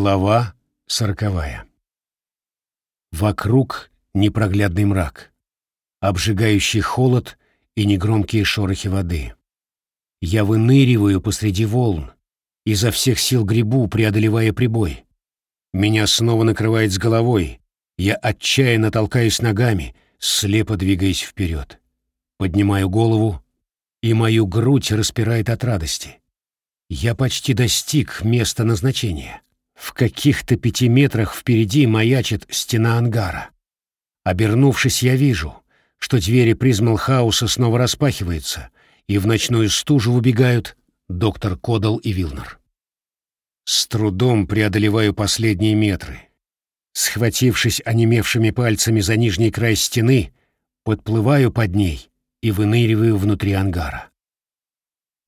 Глава сороковая. Вокруг непроглядный мрак, обжигающий холод и негромкие шорохи воды. Я выныриваю посреди волн, изо всех сил гребу, преодолевая прибой. Меня снова накрывает с головой, я отчаянно толкаюсь ногами, слепо двигаясь вперед. Поднимаю голову, и мою грудь распирает от радости. Я почти достиг места назначения. В каких-то пяти метрах впереди маячит стена ангара. Обернувшись, я вижу, что двери призмал хаоса снова распахиваются, и в ночную стужу выбегают доктор Кодал и Вилнер. С трудом преодолеваю последние метры. Схватившись онемевшими пальцами за нижний край стены, подплываю под ней и выныриваю внутри ангара.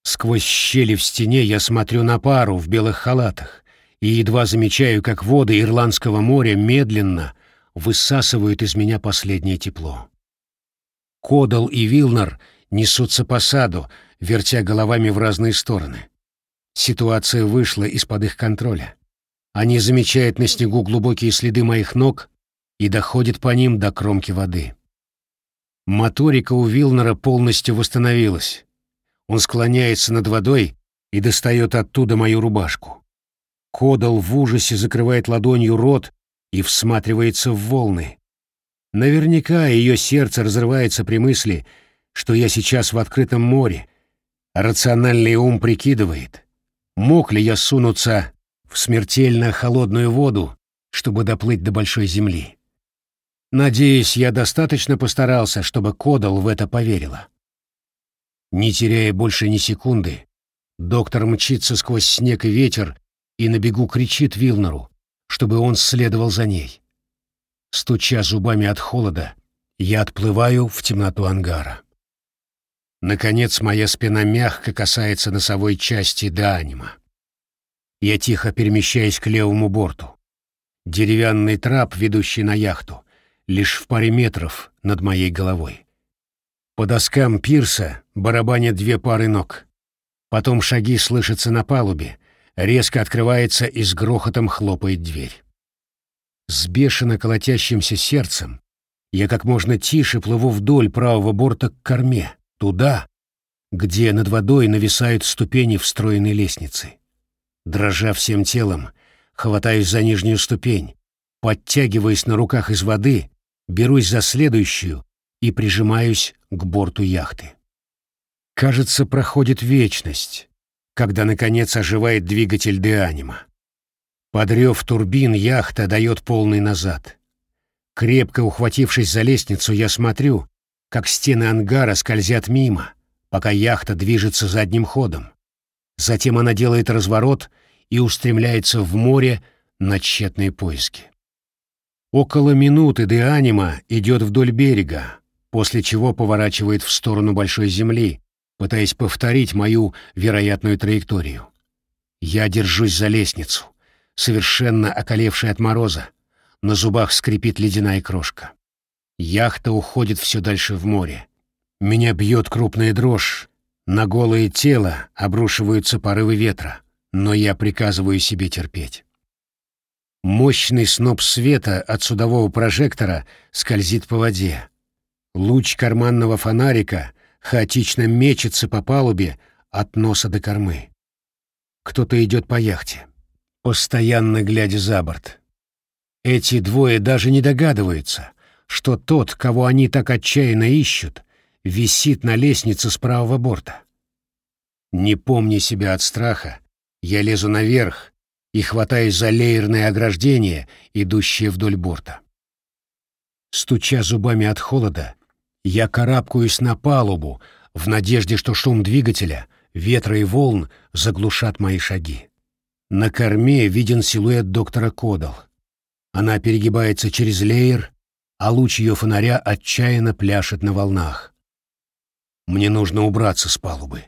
Сквозь щели в стене я смотрю на пару в белых халатах, и едва замечаю, как воды Ирландского моря медленно высасывают из меня последнее тепло. Кодал и Вилнер несутся по саду, вертя головами в разные стороны. Ситуация вышла из-под их контроля. Они замечают на снегу глубокие следы моих ног и доходят по ним до кромки воды. Моторика у Вилнера полностью восстановилась. Он склоняется над водой и достает оттуда мою рубашку. Кодал в ужасе закрывает ладонью рот и всматривается в волны. Наверняка ее сердце разрывается при мысли, что я сейчас в открытом море. рациональный ум прикидывает, мог ли я сунуться в смертельно холодную воду, чтобы доплыть до большой земли. Надеюсь, я достаточно постарался, чтобы Кодал в это поверила. Не теряя больше ни секунды, доктор мчится сквозь снег и ветер и на бегу кричит Вилнеру, чтобы он следовал за ней. Стуча зубами от холода, я отплываю в темноту ангара. Наконец моя спина мягко касается носовой части Даанима. Я тихо перемещаюсь к левому борту. Деревянный трап, ведущий на яхту, лишь в паре метров над моей головой. По доскам пирса барабанят две пары ног. Потом шаги слышатся на палубе, резко открывается и с грохотом хлопает дверь. С бешено колотящимся сердцем я как можно тише плыву вдоль правого борта к корме, туда, где над водой нависают ступени встроенной лестницы. Дрожа всем телом, хватаюсь за нижнюю ступень, подтягиваясь на руках из воды, берусь за следующую и прижимаюсь к борту яхты. Кажется, проходит вечность, когда, наконец, оживает двигатель Деанима. Подрев турбин, яхта дает полный назад. Крепко ухватившись за лестницу, я смотрю, как стены ангара скользят мимо, пока яхта движется задним ходом. Затем она делает разворот и устремляется в море на тщетные поиски. Около минуты Деанима идет вдоль берега, после чего поворачивает в сторону большой земли, пытаясь повторить мою вероятную траекторию. Я держусь за лестницу, совершенно околевший от мороза. На зубах скрипит ледяная крошка. Яхта уходит все дальше в море. Меня бьет крупная дрожь. На голое тело обрушиваются порывы ветра, но я приказываю себе терпеть. Мощный сноп света от судового прожектора скользит по воде. Луч карманного фонарика хаотично мечется по палубе от носа до кормы. Кто-то идет по яхте, постоянно глядя за борт. Эти двое даже не догадываются, что тот, кого они так отчаянно ищут, висит на лестнице с правого борта. Не помня себя от страха, я лезу наверх и хватаюсь за леерное ограждение, идущее вдоль борта. Стуча зубами от холода, я карабкаюсь на палубу в надежде, что шум двигателя, ветра и волн заглушат мои шаги. На корме виден силуэт доктора Кодал. Она перегибается через леер, а луч ее фонаря отчаянно пляшет на волнах. Мне нужно убраться с палубы.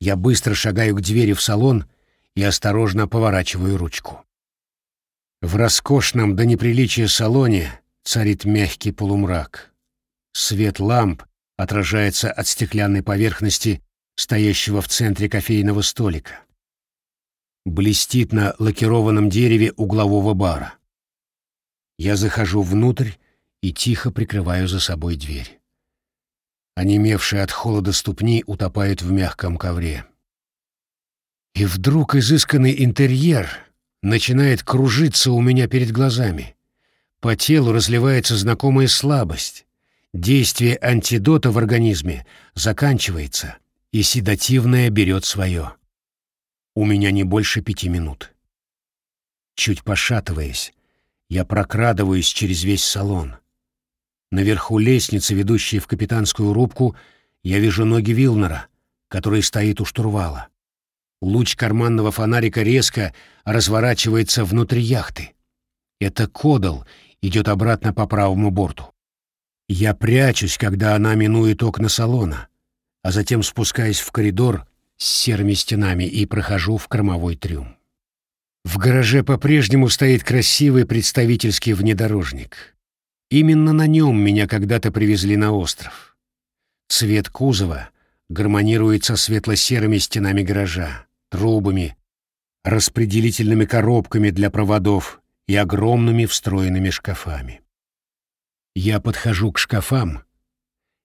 Я быстро шагаю к двери в салон и осторожно поворачиваю ручку. В роскошном до неприличия салоне царит мягкий полумрак. Свет ламп отражается от стеклянной поверхности, стоящего в центре кофейного столика. блестит на лакированном дереве углового бара. Я захожу внутрь и тихо прикрываю за собой дверь. Онемевшие от холода ступни утопают в мягком ковре. И вдруг изысканный интерьер начинает кружиться у меня перед глазами. По телу разливается знакомая слабость. Действие антидота в организме заканчивается, и седативное берет свое. У меня не больше пяти минут. Чуть пошатываясь, я прокрадываюсь через весь салон. Наверху лестницы, ведущей в капитанскую рубку, я вижу ноги Вилнера, который стоит у штурвала. Луч карманного фонарика резко разворачивается внутри яхты. Это Кодал идет обратно по правому борту. Я прячусь, когда она минует окна салона, а затем спускаюсь в коридор с серыми стенами и прохожу в кормовой трюм. В гараже по-прежнему стоит красивый представительский внедорожник. Именно на нем меня когда-то привезли на остров. Цвет кузова гармонирует со светло-серыми стенами гаража трубами, распределительными коробками для проводов и огромными встроенными шкафами. Я подхожу к шкафам,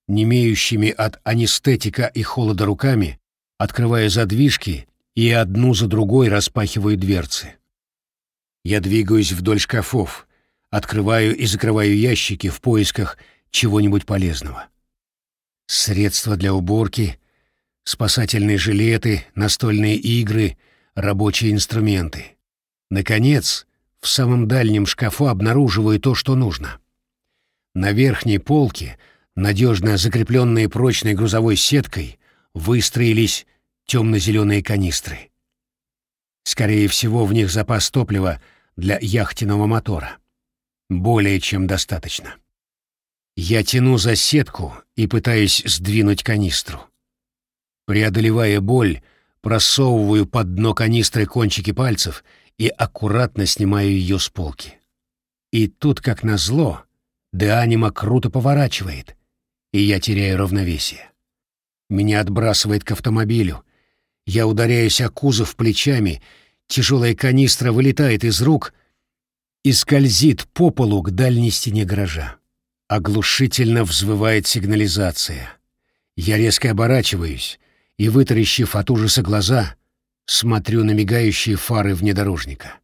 не имеющими от анестетика и холода руками, открывая задвижки и одну за другой распахиваю дверцы. Я двигаюсь вдоль шкафов, открываю и закрываю ящики в поисках чего-нибудь полезного. Средства для уборки, спасательные жилеты, настольные игры, рабочие инструменты. Наконец, в самом дальнем шкафу обнаруживаю то, что нужно. На верхней полке, надежно закрепленные прочной грузовой сеткой, выстроились темно-зеленые канистры. Скорее всего, в них запас топлива для яхтенного мотора. Более чем достаточно. Я тяну за сетку и пытаюсь сдвинуть канистру. Преодолевая боль, просовываю под дно канистры кончики пальцев и аккуратно снимаю ее с полки. И тут, как назло, Деанима круто поворачивает, и я теряю равновесие. Меня отбрасывает к автомобилю. Я ударяюсь о кузов плечами, тяжелая канистра вылетает из рук и скользит по полу к дальней стене гаража. Оглушительно взвывает сигнализация. Я резко оборачиваюсь, и, вытаращив от ужаса глаза, смотрю на мигающие фары внедорожника.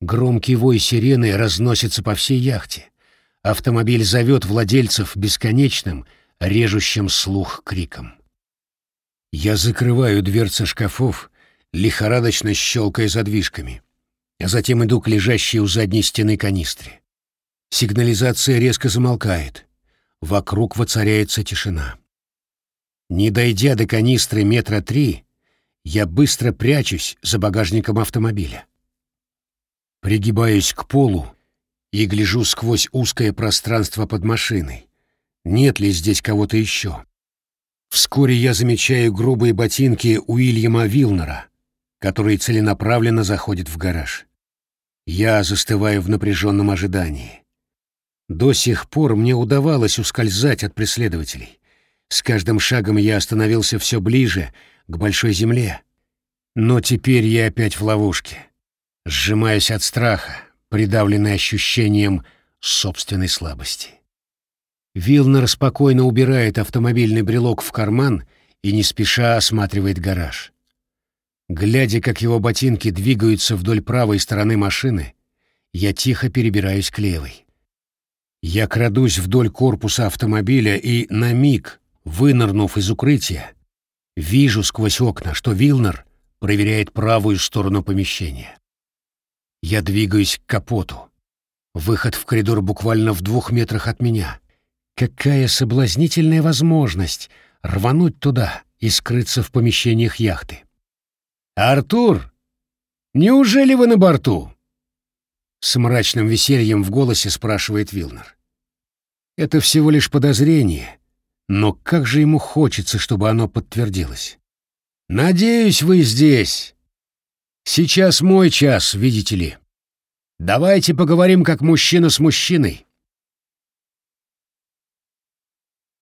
Громкий вой сирены разносится по всей яхте. Автомобиль зовет владельцев бесконечным, режущим слух криком. Я закрываю дверцы шкафов, лихорадочно щелкая задвижками, а затем иду к лежащей у задней стены канистре. Сигнализация резко замолкает. Вокруг воцаряется тишина. Не дойдя до канистры метра три, я быстро прячусь за багажником автомобиля. Пригибаюсь к полу и гляжу сквозь узкое пространство под машиной. Нет ли здесь кого-то еще? Вскоре я замечаю грубые ботинки Уильяма Вилнера, который целенаправленно заходит в гараж. Я застываю в напряженном ожидании. До сих пор мне удавалось ускользать от преследователей. С каждым шагом я становился все ближе к большой земле. Но теперь я опять в ловушке, сжимаясь от страха, придавленный ощущением собственной слабости. Вилнер спокойно убирает автомобильный брелок в карман и не спеша осматривает гараж. Глядя, как его ботинки двигаются вдоль правой стороны машины, я тихо перебираюсь к левой. Я крадусь вдоль корпуса автомобиля и на миг Вынырнув из укрытия, вижу сквозь окна, что Вилнер проверяет правую сторону помещения. Я двигаюсь к капоту. Выход в коридор буквально в двух метрах от меня. Какая соблазнительная возможность рвануть туда и скрыться в помещениях яхты. «Артур, неужели вы на борту?» С мрачным весельем в голосе спрашивает Вилнер. «Это всего лишь подозрение, но как же ему хочется, чтобы оно подтвердилось. «Надеюсь, вы здесь. Сейчас мой час, видите ли. Давайте поговорим как мужчина с мужчиной.